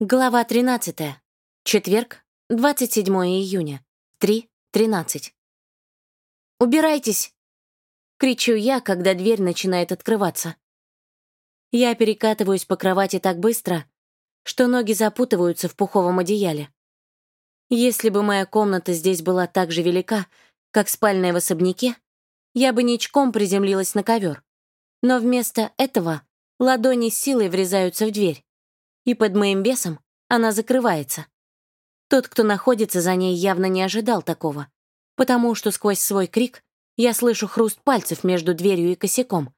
Глава 13. Четверг, 27 июня. 3.13. «Убирайтесь!» — кричу я, когда дверь начинает открываться. Я перекатываюсь по кровати так быстро, что ноги запутываются в пуховом одеяле. Если бы моя комната здесь была так же велика, как спальная в особняке, я бы ничком приземлилась на ковер. Но вместо этого ладони силой врезаются в дверь и под моим весом она закрывается. Тот, кто находится за ней, явно не ожидал такого, потому что сквозь свой крик я слышу хруст пальцев между дверью и косяком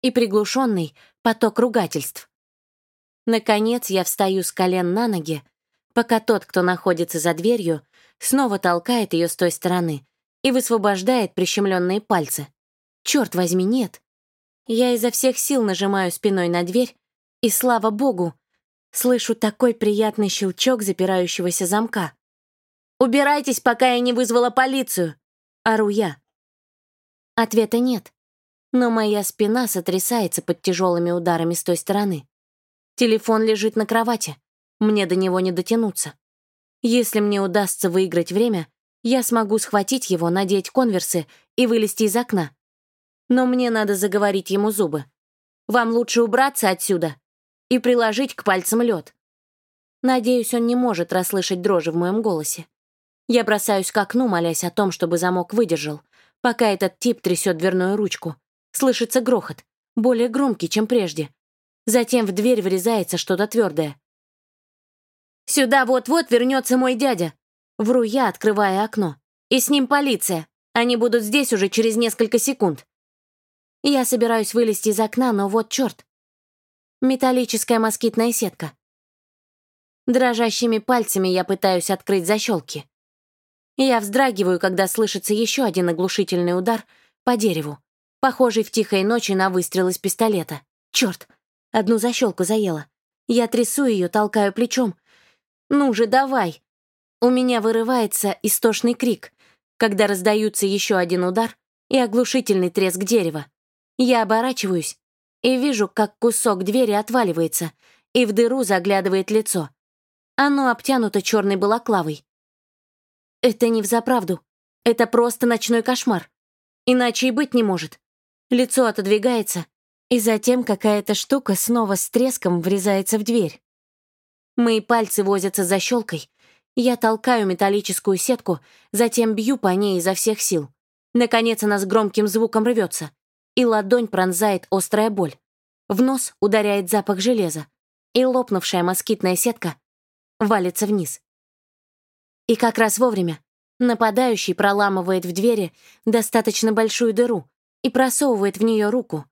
и приглушенный поток ругательств. Наконец я встаю с колен на ноги, пока тот, кто находится за дверью, снова толкает ее с той стороны и высвобождает прищемленные пальцы. Черт возьми, нет. Я изо всех сил нажимаю спиной на дверь, и, слава богу, Слышу такой приятный щелчок запирающегося замка. «Убирайтесь, пока я не вызвала полицию!» — ору я. Ответа нет, но моя спина сотрясается под тяжелыми ударами с той стороны. Телефон лежит на кровати, мне до него не дотянуться. Если мне удастся выиграть время, я смогу схватить его, надеть конверсы и вылезти из окна. Но мне надо заговорить ему зубы. «Вам лучше убраться отсюда!» И приложить к пальцам лед. Надеюсь, он не может расслышать дрожи в моем голосе. Я бросаюсь к окну, молясь о том, чтобы замок выдержал, пока этот тип трясет дверную ручку. Слышится грохот, более громкий, чем прежде. Затем в дверь врезается что-то твердое. «Сюда вот-вот вернется мой дядя!» Вру я, открывая окно. «И с ним полиция. Они будут здесь уже через несколько секунд». Я собираюсь вылезти из окна, но вот черт. Металлическая москитная сетка. Дрожащими пальцами я пытаюсь открыть защелки. Я вздрагиваю, когда слышится еще один оглушительный удар по дереву, похожий в тихой ночи на выстрел из пистолета. Черт, одну защелку заела. Я трясу ее, толкаю плечом. «Ну же, давай!» У меня вырывается истошный крик, когда раздаются еще один удар и оглушительный треск дерева. Я оборачиваюсь и вижу, как кусок двери отваливается, и в дыру заглядывает лицо. Оно обтянуто черной балаклавой. Это не взаправду. Это просто ночной кошмар. Иначе и быть не может. Лицо отодвигается, и затем какая-то штука снова с треском врезается в дверь. Мои пальцы возятся за щелкой. Я толкаю металлическую сетку, затем бью по ней изо всех сил. Наконец она с громким звуком рвется и ладонь пронзает острая боль. В нос ударяет запах железа, и лопнувшая москитная сетка валится вниз. И как раз вовремя нападающий проламывает в двери достаточно большую дыру и просовывает в нее руку.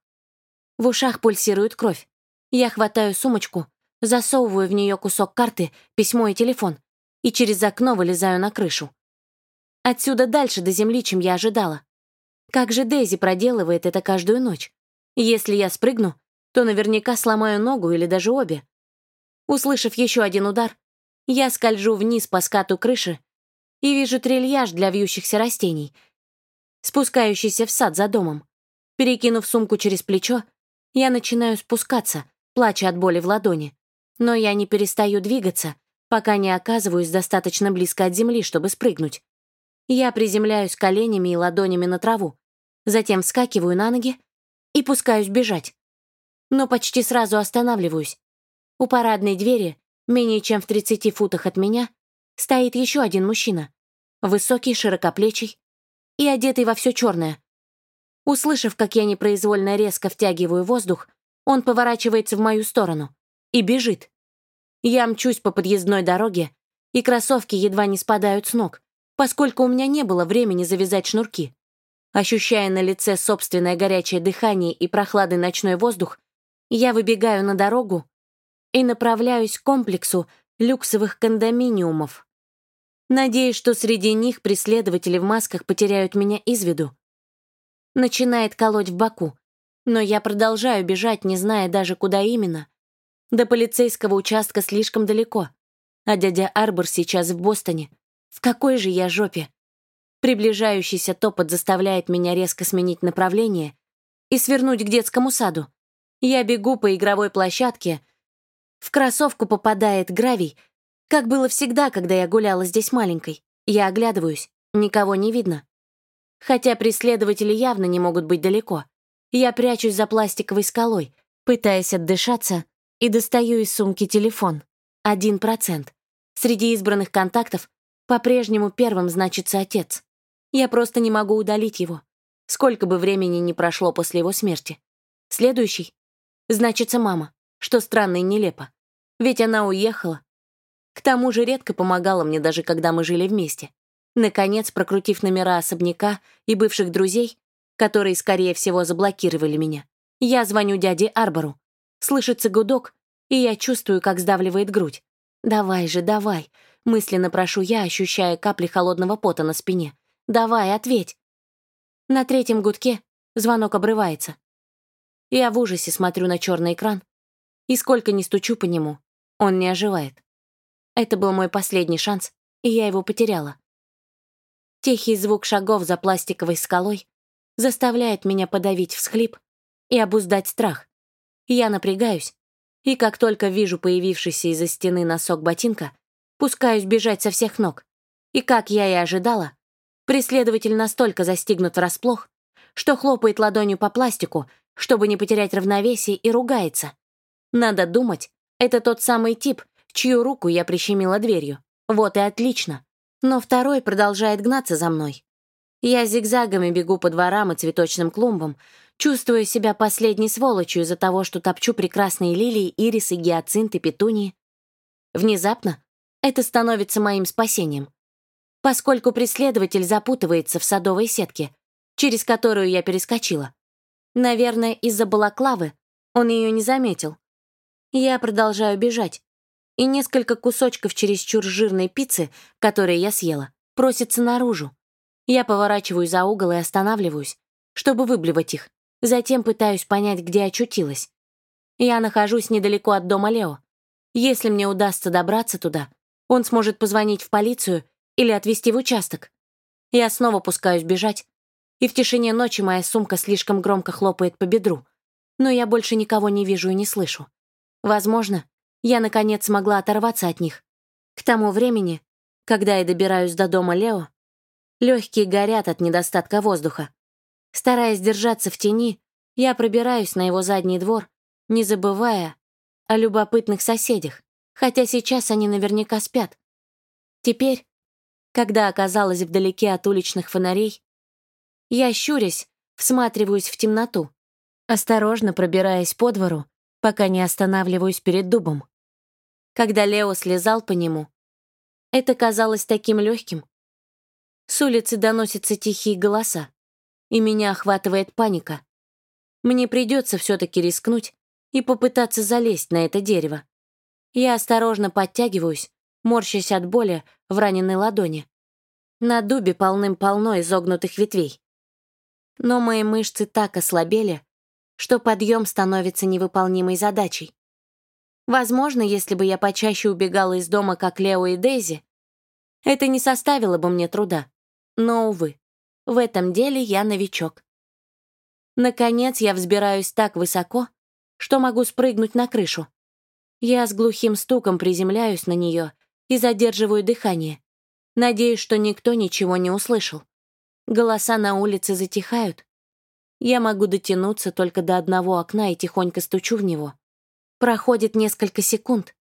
В ушах пульсирует кровь. Я хватаю сумочку, засовываю в нее кусок карты, письмо и телефон, и через окно вылезаю на крышу. Отсюда дальше до земли, чем я ожидала. Как же Дейзи проделывает это каждую ночь? Если я спрыгну, то наверняка сломаю ногу или даже обе. Услышав еще один удар, я скольжу вниз по скату крыши и вижу трильяж для вьющихся растений, спускающийся в сад за домом. Перекинув сумку через плечо, я начинаю спускаться, плача от боли в ладони. Но я не перестаю двигаться, пока не оказываюсь достаточно близко от земли, чтобы спрыгнуть. Я приземляюсь коленями и ладонями на траву, Затем вскакиваю на ноги и пускаюсь бежать. Но почти сразу останавливаюсь. У парадной двери, менее чем в 30 футах от меня, стоит еще один мужчина. Высокий, широкоплечий и одетый во все черное. Услышав, как я непроизвольно резко втягиваю воздух, он поворачивается в мою сторону и бежит. Я мчусь по подъездной дороге, и кроссовки едва не спадают с ног, поскольку у меня не было времени завязать шнурки. Ощущая на лице собственное горячее дыхание и прохладный ночной воздух, я выбегаю на дорогу и направляюсь к комплексу люксовых кондоминиумов. Надеюсь, что среди них преследователи в масках потеряют меня из виду. Начинает колоть в боку, но я продолжаю бежать, не зная даже, куда именно. До полицейского участка слишком далеко, а дядя Арбор сейчас в Бостоне. В какой же я жопе? Приближающийся топот заставляет меня резко сменить направление и свернуть к детскому саду. Я бегу по игровой площадке, В кроссовку попадает гравий, как было всегда, когда я гуляла здесь маленькой. Я оглядываюсь, никого не видно. Хотя преследователи явно не могут быть далеко. Я прячусь за пластиковой скалой, пытаясь отдышаться, и достаю из сумки телефон. Один процент. Среди избранных контактов по-прежнему первым значится отец. Я просто не могу удалить его. Сколько бы времени ни прошло после его смерти. Следующий значится мама, что странно и нелепо. Ведь она уехала. К тому же редко помогала мне, даже когда мы жили вместе. Наконец, прокрутив номера особняка и бывших друзей, которые, скорее всего, заблокировали меня. Я звоню дяде Арбору. Слышится гудок, и я чувствую, как сдавливает грудь. «Давай же, давай!» Мысленно прошу я, ощущая капли холодного пота на спине. «Давай, ответь!» На третьем гудке звонок обрывается. Я в ужасе смотрю на черный экран, и сколько ни стучу по нему, он не оживает. Это был мой последний шанс, и я его потеряла. Тихий звук шагов за пластиковой скалой заставляет меня подавить всхлип и обуздать страх. Я напрягаюсь, и как только вижу появившийся из-за стены носок ботинка, пускаюсь бежать со всех ног. И как я и ожидала, преследователь настолько застигнут врасплох, что хлопает ладонью по пластику, чтобы не потерять равновесие, и ругается. Надо думать, это тот самый тип, чью руку я прищемила дверью. Вот и отлично. Но второй продолжает гнаться за мной. Я зигзагами бегу по дворам и цветочным клумбам, чувствуя себя последней сволочью из-за того, что топчу прекрасные лилии, ирисы, гиацинты, петунии. Внезапно это становится моим спасением, поскольку преследователь запутывается в садовой сетке, через которую я перескочила. Наверное, из-за балаклавы он ее не заметил. Я продолжаю бежать, и несколько кусочков чересчур жирной пиццы, которые я съела, просятся наружу. Я поворачиваю за угол и останавливаюсь, чтобы выблевать их. Затем пытаюсь понять, где очутилась. Я нахожусь недалеко от дома Лео. Если мне удастся добраться туда, он сможет позвонить в полицию или отвезти в участок. Я снова пускаюсь бежать, и в тишине ночи моя сумка слишком громко хлопает по бедру, но я больше никого не вижу и не слышу. Возможно, я, наконец, смогла оторваться от них. К тому времени, когда я добираюсь до дома Лео, Легкие горят от недостатка воздуха. Стараясь держаться в тени, я пробираюсь на его задний двор, не забывая о любопытных соседях, хотя сейчас они наверняка спят. Теперь, когда оказалась вдалеке от уличных фонарей, я, щурясь, всматриваюсь в темноту, осторожно пробираясь по двору, пока не останавливаюсь перед дубом. Когда Лео слезал по нему, это казалось таким легким, с улицы доносятся тихие голоса, и меня охватывает паника. Мне придется все-таки рискнуть и попытаться залезть на это дерево. Я осторожно подтягиваюсь, морщась от боли в раненой ладони. На дубе полным-полно изогнутых ветвей. Но мои мышцы так ослабели, что подъем становится невыполнимой задачей. Возможно, если бы я почаще убегала из дома, как Лео и Дейзи, это не составило бы мне труда. Но, увы, в этом деле я новичок. Наконец я взбираюсь так высоко, что могу спрыгнуть на крышу. Я с глухим стуком приземляюсь на нее и задерживаю дыхание. Надеюсь, что никто ничего не услышал. Голоса на улице затихают. Я могу дотянуться только до одного окна и тихонько стучу в него. Проходит несколько секунд,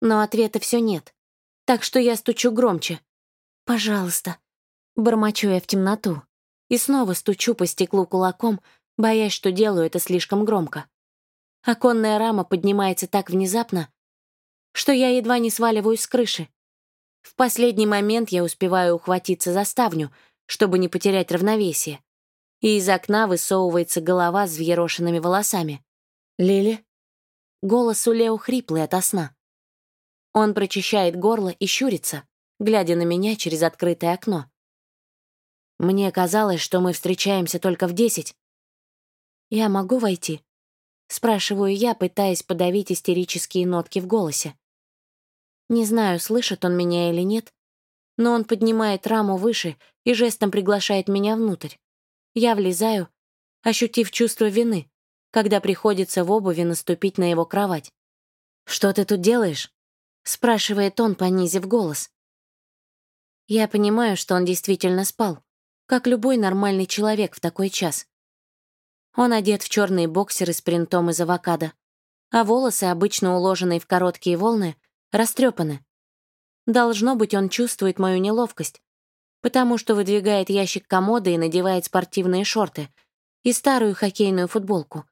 но ответа все нет. Так что я стучу громче. «Пожалуйста, Бормочу я в темноту и снова стучу по стеклу кулаком, боясь, что делаю это слишком громко. Оконная рама поднимается так внезапно, что я едва не сваливаюсь с крыши. В последний момент я успеваю ухватиться за ставню, чтобы не потерять равновесие, и из окна высовывается голова с взъерошенными волосами. «Лили?» Голос у Лео хриплый ото сна. Он прочищает горло и щурится, глядя на меня через открытое окно. Мне казалось, что мы встречаемся только в десять. «Я могу войти?» Спрашиваю я, пытаясь подавить истерические нотки в голосе. Не знаю, слышит он меня или нет, но он поднимает раму выше и жестом приглашает меня внутрь. Я влезаю, ощутив чувство вины, когда приходится в обуви наступить на его кровать. «Что ты тут делаешь?» — спрашивает он, понизив голос. Я понимаю, что он действительно спал, как любой нормальный человек в такой час. Он одет в черные боксеры с принтом из авокадо, а волосы, обычно уложенные в короткие волны, растрепаны. Должно быть, он чувствует мою неловкость, потому что выдвигает ящик комода и надевает спортивные шорты и старую хоккейную футболку.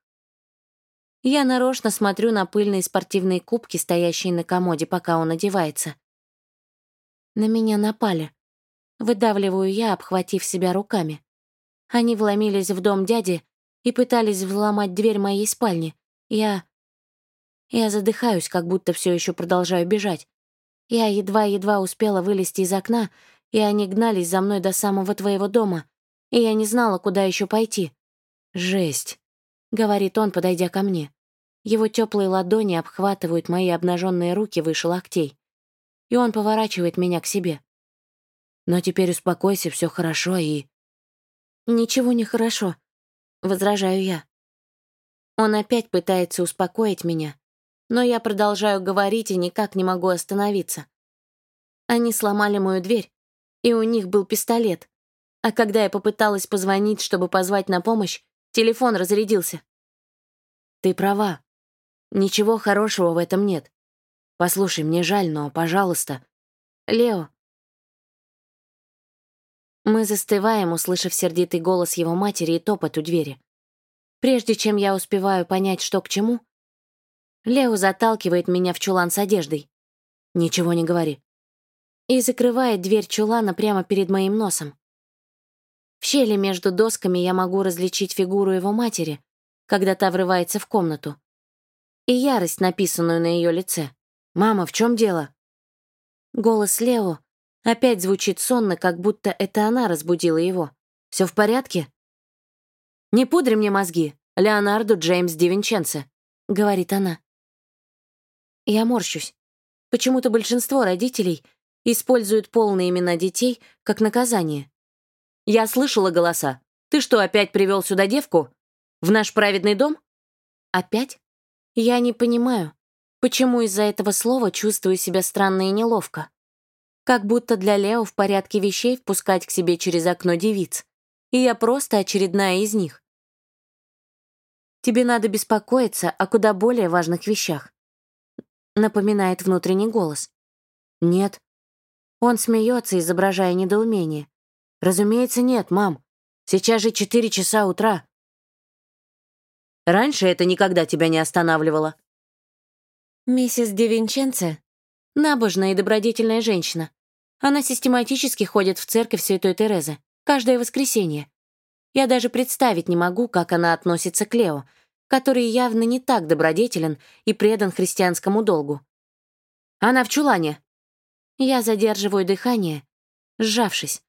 Я нарочно смотрю на пыльные спортивные кубки, стоящие на комоде, пока он одевается. На меня напали. Выдавливаю я, обхватив себя руками. Они вломились в дом дяди и пытались взломать дверь моей спальни. Я... Я задыхаюсь, как будто все еще продолжаю бежать. Я едва-едва успела вылезти из окна, и они гнались за мной до самого твоего дома, и я не знала, куда еще пойти. Жесть. — говорит он, подойдя ко мне. Его теплые ладони обхватывают мои обнаженные руки выше локтей. И он поворачивает меня к себе. Но теперь успокойся, все хорошо и... Ничего не хорошо, возражаю я. Он опять пытается успокоить меня, но я продолжаю говорить и никак не могу остановиться. Они сломали мою дверь, и у них был пистолет. А когда я попыталась позвонить, чтобы позвать на помощь, Телефон разрядился. Ты права. Ничего хорошего в этом нет. Послушай, мне жаль, но, пожалуйста. Лео. Мы застываем, услышав сердитый голос его матери и топот у двери. Прежде чем я успеваю понять, что к чему, Лео заталкивает меня в чулан с одеждой. Ничего не говори. И закрывает дверь чулана прямо перед моим носом. В щели между досками я могу различить фигуру его матери, когда та врывается в комнату. И ярость, написанную на ее лице. «Мама, в чем дело?» Голос Лео опять звучит сонно, как будто это она разбудила его. Все в порядке?» «Не пудри мне мозги, Леонардо Джеймс Дивинченце», — говорит она. Я морщусь. Почему-то большинство родителей используют полные имена детей как наказание. Я слышала голоса. Ты что, опять привел сюда девку? В наш праведный дом? Опять? Я не понимаю, почему из-за этого слова чувствую себя странно и неловко. Как будто для Лео в порядке вещей впускать к себе через окно девиц. И я просто очередная из них. Тебе надо беспокоиться о куда более важных вещах. Напоминает внутренний голос. Нет. Он смеется, изображая недоумение. «Разумеется, нет, мам. Сейчас же четыре часа утра». «Раньше это никогда тебя не останавливало». Миссис Девинченце — набожная и добродетельная женщина. Она систематически ходит в церковь Святой Терезы каждое воскресенье. Я даже представить не могу, как она относится к Лео, который явно не так добродетелен и предан христианскому долгу. Она в чулане. Я задерживаю дыхание, сжавшись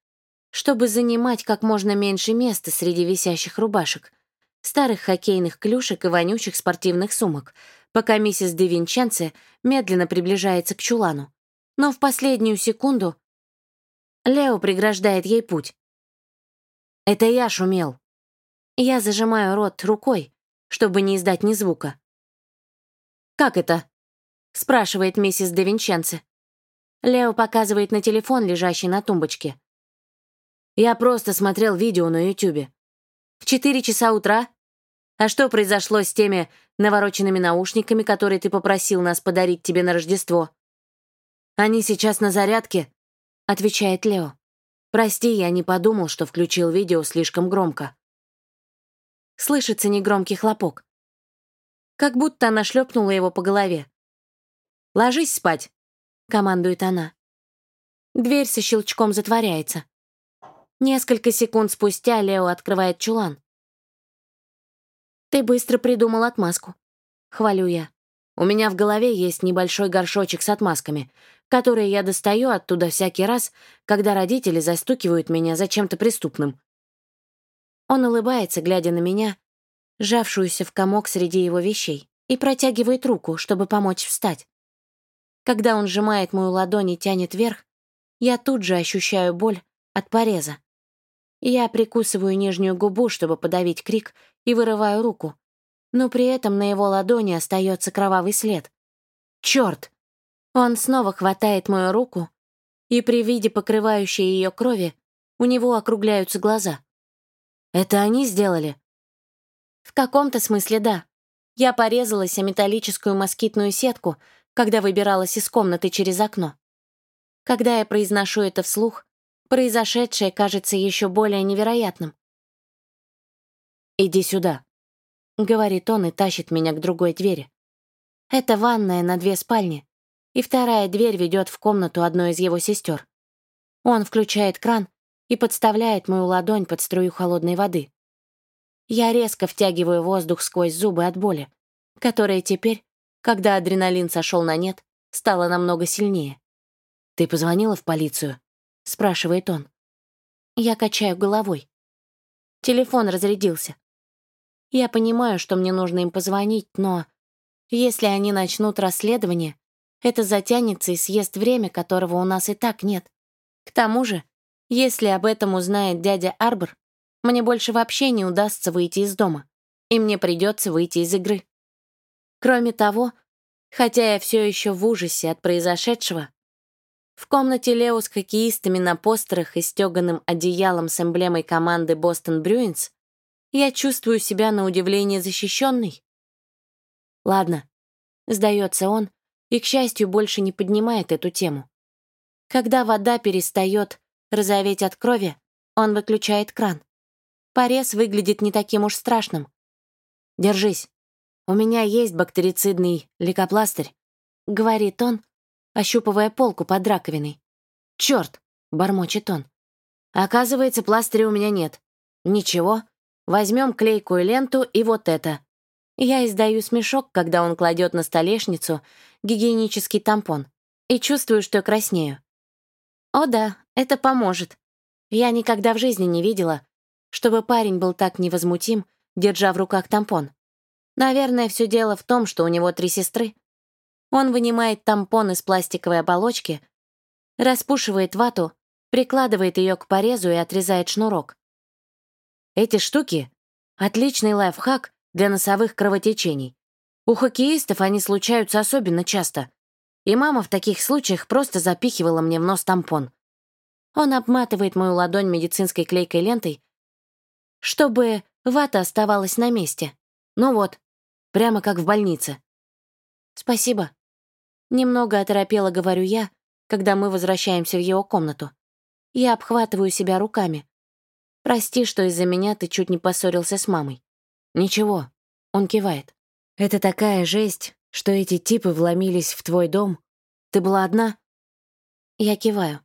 чтобы занимать как можно меньше места среди висящих рубашек, старых хоккейных клюшек и вонючих спортивных сумок, пока миссис де Винченце медленно приближается к чулану. Но в последнюю секунду Лео преграждает ей путь. «Это я шумел». Я зажимаю рот рукой, чтобы не издать ни звука. «Как это?» — спрашивает миссис де. Лео показывает на телефон, лежащий на тумбочке. Я просто смотрел видео на Ютубе. В четыре часа утра? А что произошло с теми навороченными наушниками, которые ты попросил нас подарить тебе на Рождество? Они сейчас на зарядке, отвечает Лео. Прости, я не подумал, что включил видео слишком громко. Слышится негромкий хлопок. Как будто она шлепнула его по голове. «Ложись спать», — командует она. Дверь со щелчком затворяется. Несколько секунд спустя Лео открывает чулан. «Ты быстро придумал отмазку», — хвалю я. «У меня в голове есть небольшой горшочек с отмазками, которые я достаю оттуда всякий раз, когда родители застукивают меня за чем-то преступным». Он улыбается, глядя на меня, сжавшуюся в комок среди его вещей, и протягивает руку, чтобы помочь встать. Когда он сжимает мою ладонь и тянет вверх, я тут же ощущаю боль от пореза. Я прикусываю нижнюю губу, чтобы подавить крик, и вырываю руку. Но при этом на его ладони остается кровавый след. Черт! Он снова хватает мою руку, и при виде покрывающей ее крови у него округляются глаза. Это они сделали? В каком-то смысле да. Я порезалась о металлическую москитную сетку, когда выбиралась из комнаты через окно. Когда я произношу это вслух, произошедшее кажется еще более невероятным. «Иди сюда», — говорит он и тащит меня к другой двери. Это ванная на две спальни, и вторая дверь ведет в комнату одной из его сестер. Он включает кран и подставляет мою ладонь под струю холодной воды. Я резко втягиваю воздух сквозь зубы от боли, которая теперь, когда адреналин сошел на нет, стала намного сильнее. «Ты позвонила в полицию?» — спрашивает он. Я качаю головой. Телефон разрядился. Я понимаю, что мне нужно им позвонить, но если они начнут расследование, это затянется и съест время, которого у нас и так нет. К тому же, если об этом узнает дядя Арбор, мне больше вообще не удастся выйти из дома, и мне придется выйти из игры. Кроме того, хотя я все еще в ужасе от произошедшего, в комнате Лео с хоккеистами на постерах и стеганым одеялом с эмблемой команды Бостон Брюинс я чувствую себя на удивление защищенной. Ладно, сдается он, и, к счастью, больше не поднимает эту тему. Когда вода перестает розоветь от крови, он выключает кран. Порез выглядит не таким уж страшным. «Держись. У меня есть бактерицидный лейкопластырь», — говорит он, ощупывая полку под раковиной. «Чёрт!» — бормочет он. «Оказывается, пластыря у меня нет. Ничего. Возьмем клейкую ленту и вот это». Я издаю смешок, когда он кладет на столешницу гигиенический тампон, и чувствую, что краснею. О да, это поможет. Я никогда в жизни не видела, чтобы парень был так невозмутим, держа в руках тампон. Наверное, все дело в том, что у него три сестры. Он вынимает тампон из пластиковой оболочки, распушивает вату, прикладывает ее к порезу и отрезает шнурок. Эти штуки — отличный лайфхак для носовых кровотечений. У хоккеистов они случаются особенно часто. И мама в таких случаях просто запихивала мне в нос тампон. Он обматывает мою ладонь медицинской клейкой лентой, чтобы вата оставалась на месте. Ну вот, прямо как в больнице. Спасибо. Немного оторопела, говорю я, когда мы возвращаемся в его комнату. Я обхватываю себя руками. Прости, что из-за меня ты чуть не поссорился с мамой. Ничего, он кивает. Это такая жесть, что эти типы вломились в твой дом. Ты была одна? Я киваю.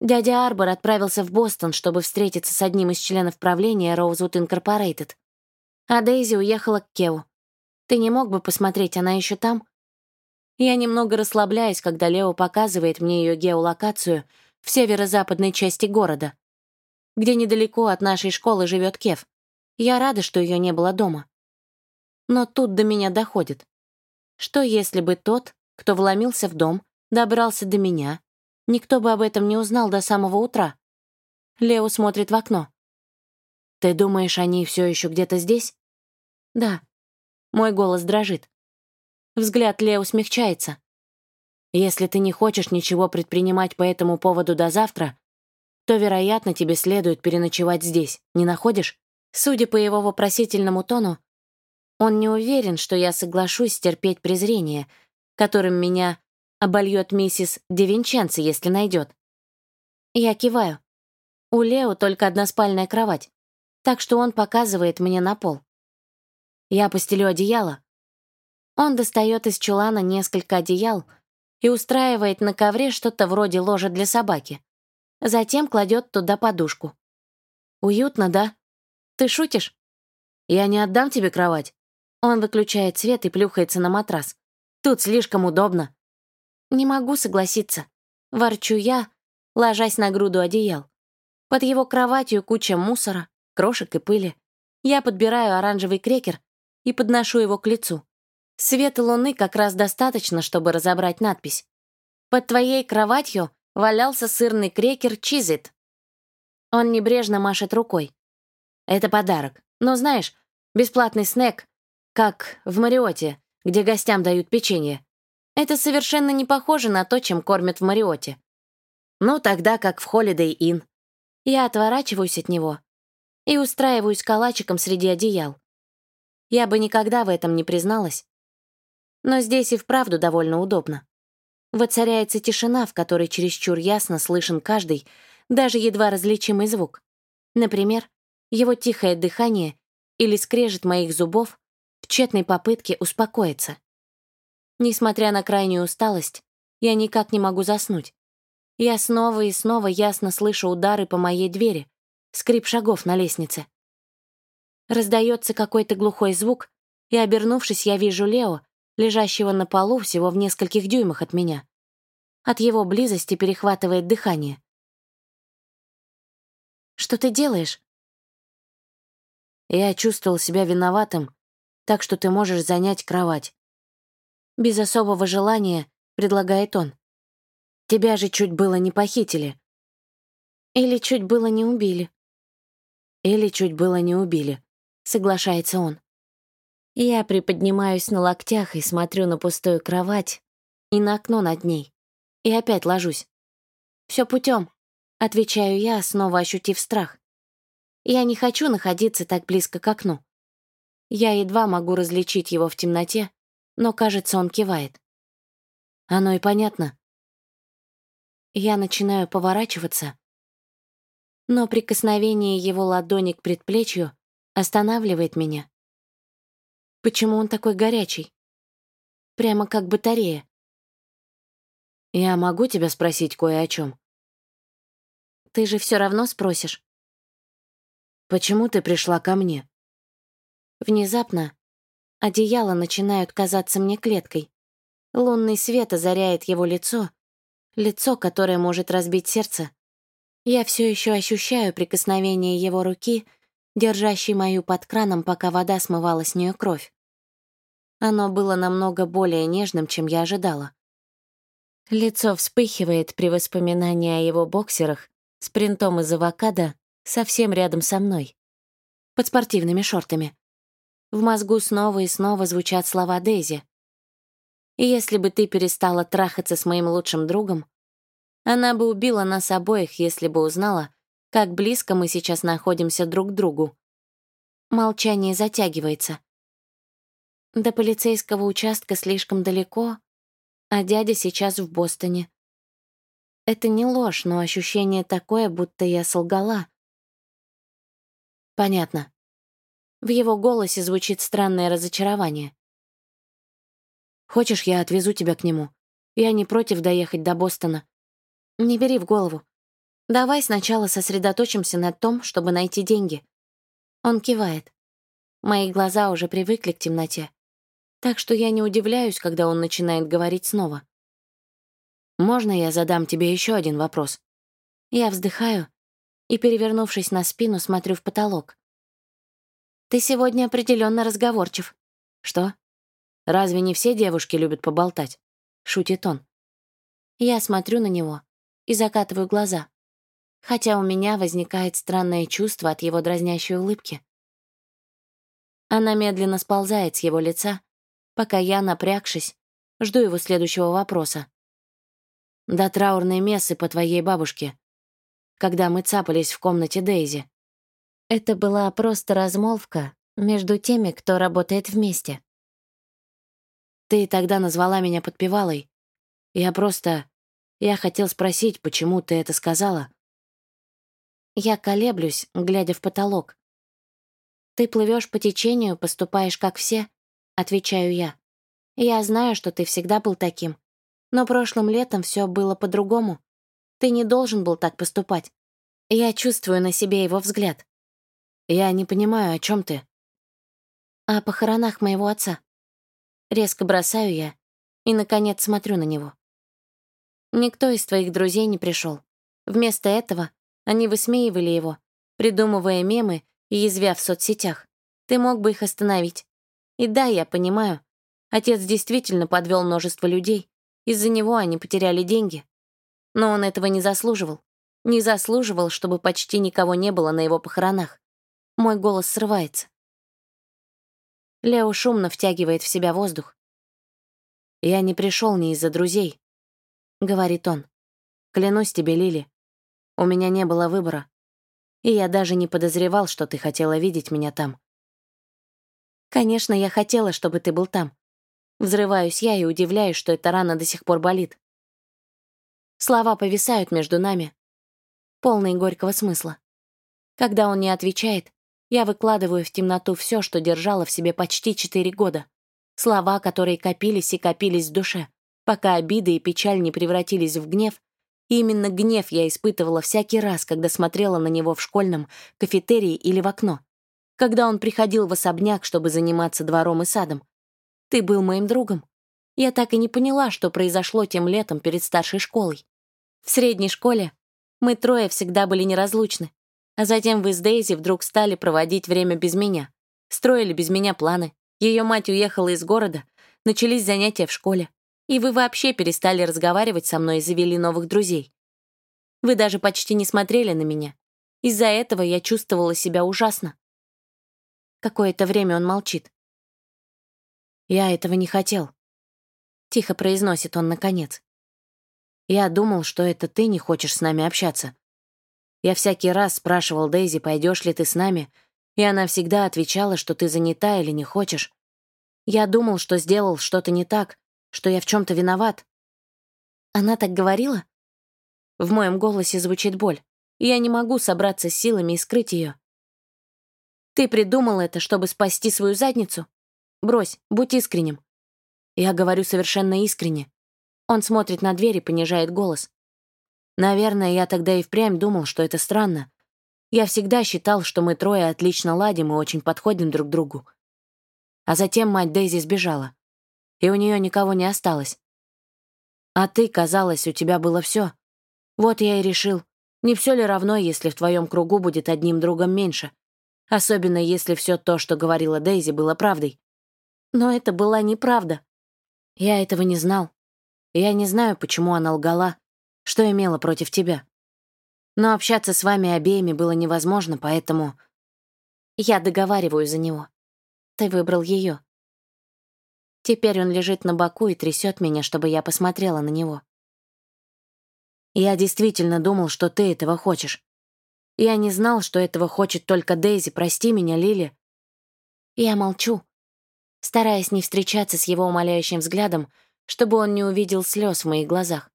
Дядя Арбор отправился в Бостон, чтобы встретиться с одним из членов правления Rosewood Incorporated. А Дейзи уехала к Кеву. Ты не мог бы посмотреть, она еще там? Я немного расслабляюсь, когда Лео показывает мне ее геолокацию в северо-западной части города, где недалеко от нашей школы живет Кев. Я рада, что ее не было дома. Но тут до меня доходит. Что если бы тот, кто вломился в дом, добрался до меня Никто бы об этом не узнал до самого утра. Лео смотрит в окно. «Ты думаешь, они все еще где-то здесь?» «Да». Мой голос дрожит. Взгляд Лео смягчается. «Если ты не хочешь ничего предпринимать по этому поводу до завтра, то, вероятно, тебе следует переночевать здесь, не находишь?» Судя по его вопросительному тону, он не уверен, что я соглашусь терпеть презрение, которым меня обольет миссис Девинченци, если найдет. Я киваю. У Лео только односпальная кровать, так что он показывает мне на пол. Я постелю одеяло. Он достает из чулана несколько одеял и устраивает на ковре что-то вроде ложа для собаки. Затем кладет туда подушку. Уютно, да? Ты шутишь? Я не отдам тебе кровать. Он выключает свет и плюхается на матрас. Тут слишком удобно. Не могу согласиться. Ворчу я, ложась на груду одеял. Под его кроватью куча мусора, крошек и пыли. Я подбираю оранжевый крекер и подношу его к лицу. Света луны как раз достаточно, чтобы разобрать надпись. Под твоей кроватью валялся сырный крекер Чизит. Он небрежно машет рукой. Это подарок. Но знаешь, бесплатный снэк, как в Мариоте, где гостям дают печенье. Это совершенно не похоже на то, чем кормят в Мариоте. Ну, тогда как в Holiday Inn. Я отворачиваюсь от него и устраиваюсь калачиком среди одеял. Я бы никогда в этом не призналась. Но здесь и вправду довольно удобно. Воцаряется тишина, в которой чересчур ясно слышен каждый, даже едва различимый звук. Например, его тихое дыхание или скрежет моих зубов в тщетной попытке успокоиться. Несмотря на крайнюю усталость, я никак не могу заснуть. Я снова и снова ясно слышу удары по моей двери, скрип шагов на лестнице. Раздается какой-то глухой звук, и, обернувшись, я вижу Лео, лежащего на полу всего в нескольких дюймах от меня. От его близости перехватывает дыхание. «Что ты делаешь?» Я чувствовал себя виноватым, так что ты можешь занять кровать. Без особого желания предлагает он. Тебя же чуть было не похитили. Или чуть было не убили. Или чуть было не убили соглашается он. Я приподнимаюсь на локтях и смотрю на пустую кровать и на окно над ней. И опять ложусь. Все путем, отвечаю я, снова ощутив страх. Я не хочу находиться так близко к окну. Я едва могу различить его в темноте, но, кажется, он кивает. Оно и понятно. Я начинаю поворачиваться, но прикосновение его ладони к предплечью Останавливает меня. Почему он такой горячий? Прямо как батарея. Я могу тебя спросить кое о чем. Ты же все равно спросишь. Почему ты пришла ко мне? Внезапно одеяла начинают казаться мне клеткой. Лунный свет озаряет его лицо, лицо, которое может разбить сердце. Я все еще ощущаю прикосновение его руки — держащий мою под краном, пока вода смывала с нее кровь. Оно было намного более нежным, чем я ожидала. Лицо вспыхивает при воспоминании о его боксерах с принтом из авокадо совсем рядом со мной, под спортивными шортами. В мозгу снова и снова звучат слова Дейзи. Если бы ты перестала трахаться с моим лучшим другом, она бы убила нас обоих, если бы узнала, как близко мы сейчас находимся друг к другу. Молчание затягивается. До полицейского участка слишком далеко, а дядя сейчас в Бостоне. Это не ложь, но ощущение такое, будто я солгала. Понятно. В его голосе звучит странное разочарование. Хочешь, я отвезу тебя к нему? Я не против доехать до Бостона. Не бери в голову. Давай сначала сосредоточимся на том, чтобы найти деньги. Он кивает. Мои глаза уже привыкли к темноте. Так что я не удивляюсь, когда он начинает говорить снова. «Можно я задам тебе еще один вопрос?» Я вздыхаю и, перевернувшись на спину, смотрю в потолок. «Ты сегодня определенно разговорчив». «Что? Разве не все девушки любят поболтать?» — шутит он. Я смотрю на него и закатываю глаза хотя у меня возникает странное чувство от его дразнящей улыбки. Она медленно сползает с его лица, пока я, напрягшись, жду его следующего вопроса. «До траурной мессы по твоей бабушке, когда мы цапались в комнате Дейзи». Это была просто размолвка между теми, кто работает вместе. Ты тогда назвала меня подпевалой. Я просто... Я хотел спросить, почему ты это сказала. Я колеблюсь, глядя в потолок. «Ты плывешь по течению, поступаешь как все», — отвечаю я. «Я знаю, что ты всегда был таким. Но прошлым летом все было по-другому. Ты не должен был так поступать. Я чувствую на себе его взгляд. Я не понимаю, о чем ты?» «О похоронах моего отца». Резко бросаю я и, наконец, смотрю на него. Никто из твоих друзей не пришел. Вместо этого они высмеивали его, придумывая мемы и язвя в соцсетях. Ты мог бы их остановить. И да, я понимаю, отец действительно подвел множество людей. Из-за него они потеряли деньги. Но он этого не заслуживал. Не заслуживал, чтобы почти никого не было на его похоронах. Мой голос срывается. Лео шумно втягивает в себя воздух. «Я не пришел не из-за друзей», — говорит он. «Клянусь тебе, Лили, у меня не было выбора, и я даже не подозревал, что ты хотела видеть меня там». «Конечно, я хотела, чтобы ты был там». Взрываюсь я и удивляюсь, что эта рана до сих пор болит. Слова повисают между нами, полные горького смысла. Когда он не отвечает, я выкладываю в темноту все, что держала в себе почти четыре года. Слова, которые копились и копились в душе, пока обиды и печаль не превратились в гнев. И именно гнев я испытывала всякий раз, когда смотрела на него в школьном кафетерии или в окно. Когда он приходил в особняк, чтобы заниматься двором и садом. Ты был моим другом. Я так и не поняла, что произошло тем летом перед старшей школой. В средней школе мы трое всегда были неразлучны. А затем вы с Дейзи вдруг стали проводить время без меня. Строили без меня планы, ее мать уехала из города, начались занятия в школе, и вы вообще перестали разговаривать со мной и завели новых друзей. Вы даже почти не смотрели на меня. Из-за этого я чувствовала себя ужасно. Какое-то время он молчит. «Я этого не хотел», — тихо произносит он наконец. «Я думал, что это ты не хочешь с нами общаться. Я всякий раз спрашивал Дейзи, пойдешь ли ты с нами, — и она всегда отвечала, что ты занята или не хочешь. Я думал, что сделал что-то не так, что я в чем то виноват. Она так говорила? В моем голосе звучит боль, и я не могу собраться с силами и скрыть ее. Ты придумал это, чтобы спасти свою задницу? Брось, будь искренним. Я говорю совершенно искренне. Он смотрит на дверь и понижает голос. Наверное, я тогда и впрямь думал, что это странно, я всегда считал, что мы трое отлично ладим и очень подходим друг другу. А затем мать Дейзи сбежала, и у нее никого не осталось. А ты, казалось, у тебя было все. Вот я и решил, не все ли равно, если в твоем кругу будет одним другом меньше, особенно если все то, что говорила Дейзи, было правдой. Но это была неправда. Я этого не знал. Я не знаю, почему она лгала, что имела против тебя. Но общаться с вами обеими было невозможно, поэтому... Я договариваю за него. Ты выбрал ее. Теперь он лежит на боку и трясет меня, чтобы я посмотрела на него. Я действительно думал, что ты этого хочешь. Я не знал, что этого хочет только Дейзи. Прости меня, Лили. Я молчу, стараясь не встречаться с его умоляющим взглядом, чтобы он не увидел слез в моих глазах.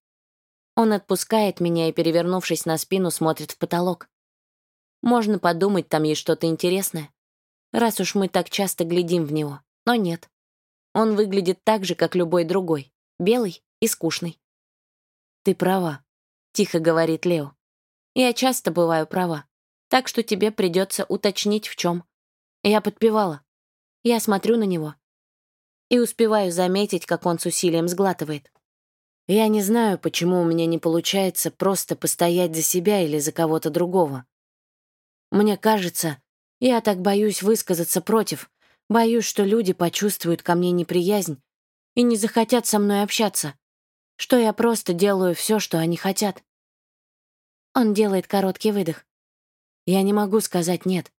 Он отпускает меня и, перевернувшись на спину, смотрит в потолок. Можно подумать, там есть что-то интересное. Раз уж мы так часто глядим в него. Но нет. Он выглядит так же, как любой другой. Белый и скучный. «Ты права», — тихо говорит Лео. «Я часто бываю права, так что тебе придется уточнить, в чем. Я подпевала. Я смотрю на него и успеваю заметить, как он с усилием сглатывает. Я не знаю, почему у меня не получается просто постоять за себя или за кого-то другого. Мне кажется, я так боюсь высказаться против, боюсь, что люди почувствуют ко мне неприязнь и не захотят со мной общаться, что я просто делаю все, что они хотят. Он делает короткий выдох. Я не могу сказать «нет».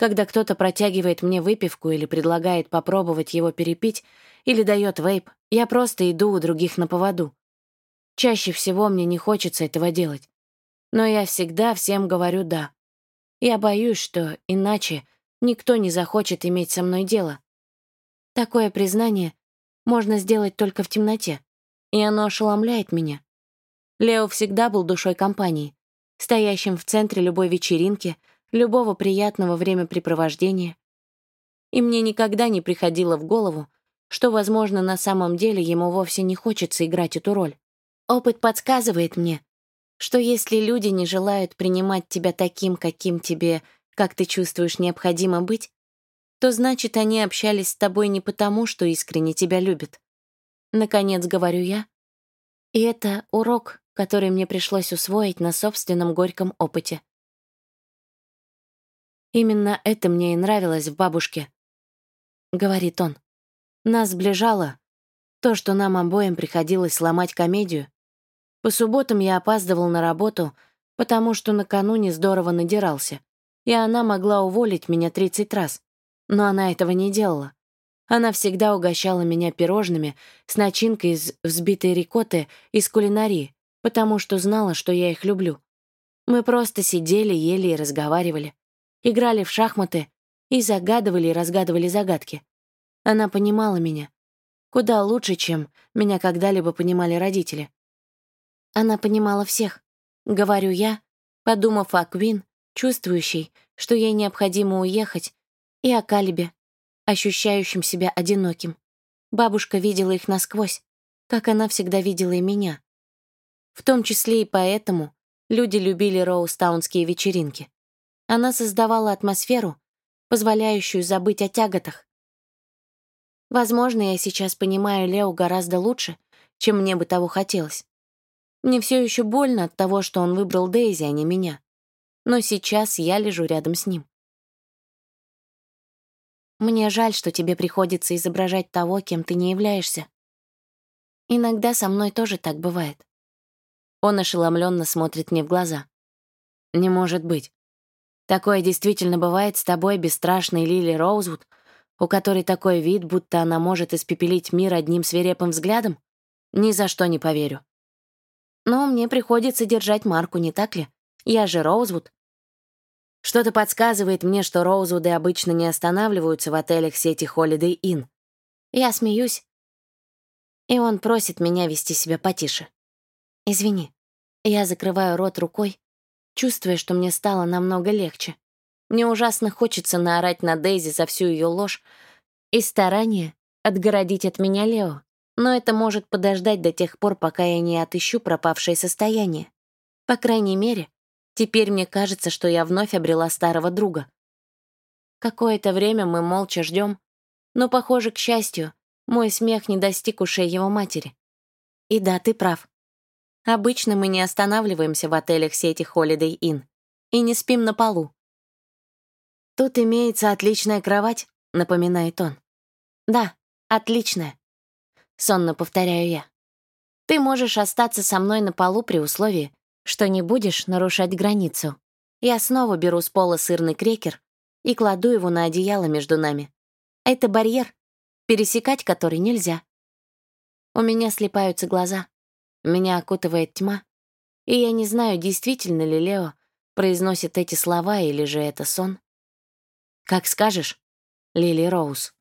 Когда кто-то протягивает мне выпивку или предлагает попробовать его перепить, или дает вейп, я просто иду у других на поводу. Чаще всего мне не хочется этого делать. Но я всегда всем говорю «да». Я боюсь, что иначе никто не захочет иметь со мной дело. Такое признание можно сделать только в темноте, и оно ошеломляет меня. Лео всегда был душой компании, стоящим в центре любой вечеринки, любого приятного времяпрепровождения. И мне никогда не приходило в голову, что, возможно, на самом деле ему вовсе не хочется играть эту роль. Опыт подсказывает мне, что если люди не желают принимать тебя таким, каким тебе, как ты чувствуешь, необходимо быть, то значит, они общались с тобой не потому, что искренне тебя любят. Наконец, говорю я. И это урок, который мне пришлось усвоить на собственном горьком опыте. Именно это мне и нравилось в бабушке, — говорит он. Нас сближало то, что нам обоим приходилось ломать комедию, по субботам я опаздывал на работу, потому что накануне здорово надирался, и она могла уволить меня 30 раз, но она этого не делала. Она всегда угощала меня пирожными с начинкой из взбитой рикотты из кулинарии, потому что знала, что я их люблю. Мы просто сидели, ели и разговаривали, играли в шахматы и загадывали и разгадывали загадки. Она понимала меня. Куда лучше, чем меня когда-либо понимали родители. Она понимала всех, говорю я, подумав о Квин, чувствующей, что ей необходимо уехать, и о Калибе, ощущающим себя одиноким. Бабушка видела их насквозь, как она всегда видела и меня. В том числе и поэтому люди любили роустаунские вечеринки. Она создавала атмосферу, позволяющую забыть о тяготах. Возможно, я сейчас понимаю Лео гораздо лучше, чем мне бы того хотелось. Мне все еще больно от того, что он выбрал Дейзи, а не меня. Но сейчас я лежу рядом с ним. Мне жаль, что тебе приходится изображать того, кем ты не являешься. Иногда со мной тоже так бывает. Он ошеломленно смотрит мне в глаза. Не может быть. Такое действительно бывает с тобой, бесстрашной Лили Роузвуд, у которой такой вид, будто она может испепелить мир одним свирепым взглядом? Ни за что не поверю. Но мне приходится держать марку, не так ли? Я же Роузвуд. Что-то подсказывает мне, что Роузвуды обычно не останавливаются в отелях сети Holiday Inn. Я смеюсь, и он просит меня вести себя потише. Извини. Я закрываю рот рукой, чувствуя, что мне стало намного легче. Мне ужасно хочется наорать на Дейзи за всю ее ложь и старание отгородить от меня Лео, но это может подождать до тех пор, пока я не отыщу пропавшее состояние. По крайней мере, Теперь мне кажется, что я вновь обрела старого друга. Какое-то время мы молча ждем, но, похоже, к счастью, мой смех не достиг ушей его матери. И да, ты прав. Обычно мы не останавливаемся в отелях сети Holiday Inn и не спим на полу. Тут имеется отличная кровать, напоминает он. Да, отличная. Сонно повторяю я. Ты можешь остаться со мной на полу при условии, что не будешь нарушать границу. Я снова беру с пола сырный крекер и кладу его на одеяло между нами. Это барьер, пересекать который нельзя. У меня слепаются глаза, меня окутывает тьма, и я не знаю, действительно ли Лео произносит эти слова или же это сон. «Как скажешь, Лили Роуз».